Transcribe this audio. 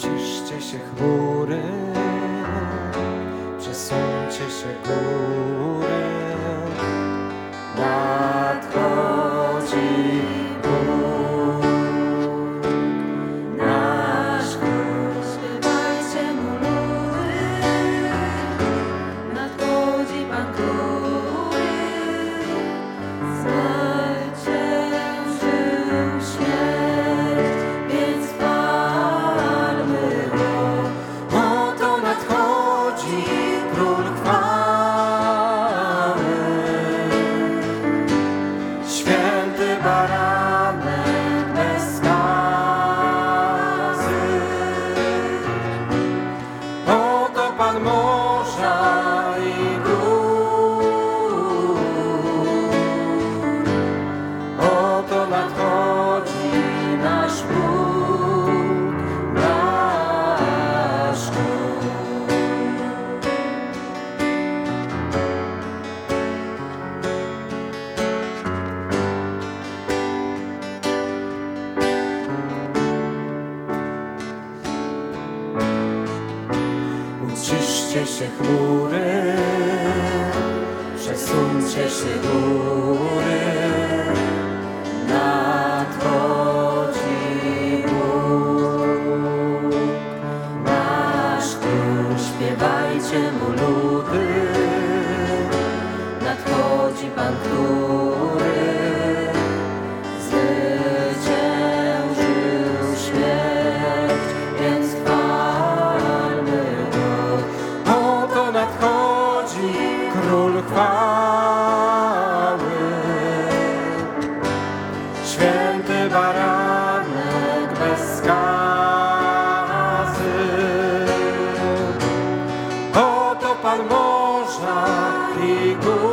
Uciszcie się chmury, przesuńcie się góry. on the moon. Uciszcie się chmury, przesuńcie się góry. Nadchodzi Bóg, nasz Król, śpiewajcie mu ludy. Nadchodzi Pan, który He.